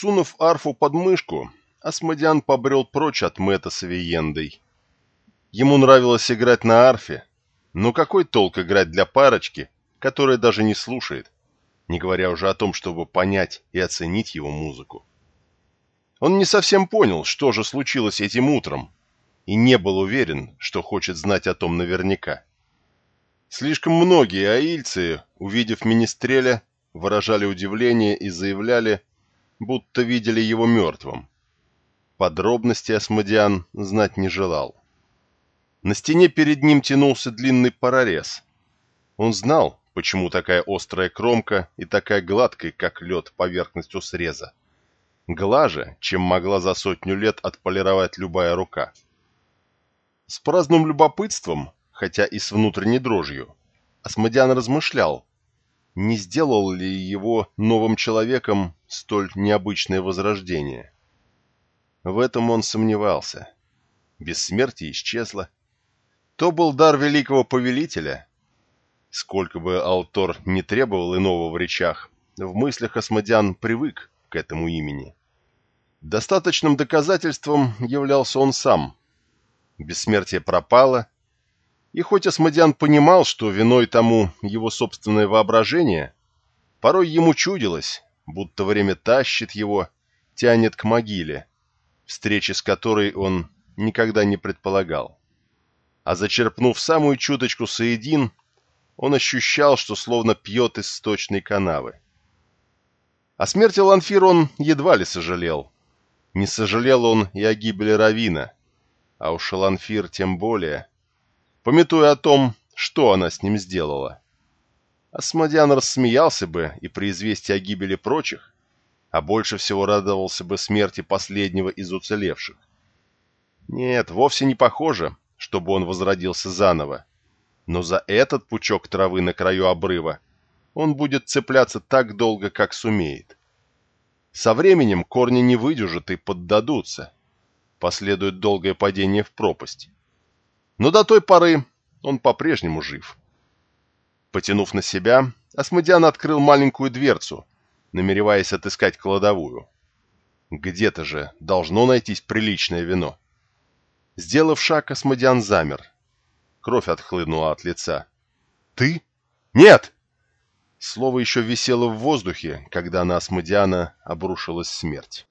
Сунув арфу под мышку, Асмодиан побрел прочь от Мэтта с Авиендой. Ему нравилось играть на арфе, но какой толк играть для парочки, которая даже не слушает, не говоря уже о том, чтобы понять и оценить его музыку. Он не совсем понял, что же случилось этим утром, и не был уверен, что хочет знать о том наверняка. Слишком многие аильцы, увидев Министреля, выражали удивление и заявляли, будто видели его мертвым. Подробности Асмодиан знать не желал. На стене перед ним тянулся длинный парорез. Он знал, почему такая острая кромка и такая гладкая, как лед, поверхность у среза. Глаже, чем могла за сотню лет отполировать любая рука. С праздным любопытством, хотя и с внутренней дрожью, Асмодиан размышлял, не сделал ли его новым человеком столь необычное возрождение. В этом он сомневался. Бессмертие исчезло. То был дар великого повелителя. Сколько бы Алтор не требовал иного в речах, в мыслях Асмодиан привык к этому имени. Достаточным доказательством являлся он сам. Бессмертие пропало, и хоть Асмодиан понимал, что виной тому его собственное воображение, порой ему чудилось, будто время тащит его, тянет к могиле, встречи с которой он никогда не предполагал. А зачерпнув самую чуточку соедин, он ощущал, что словно пьет из сточной канавы. О смерти Ланфир он едва ли сожалел. Не сожалел он и о гибели Равина, а уж Ланфир тем более – пометуя о том, что она с ним сделала. Асмодиан рассмеялся бы и при известии о гибели прочих, а больше всего радовался бы смерти последнего из уцелевших. Нет, вовсе не похоже, чтобы он возродился заново. Но за этот пучок травы на краю обрыва он будет цепляться так долго, как сумеет. Со временем корни не выдержат и поддадутся. Последует долгое падение в пропасть. Но до той поры он по-прежнему жив. Потянув на себя, Асмодиан открыл маленькую дверцу, намереваясь отыскать кладовую. Где-то же должно найтись приличное вино. Сделав шаг, Асмодиан замер. Кровь отхлынула от лица. «Ты? Нет!» Слово еще висело в воздухе, когда на Асмодиана обрушилась смерть.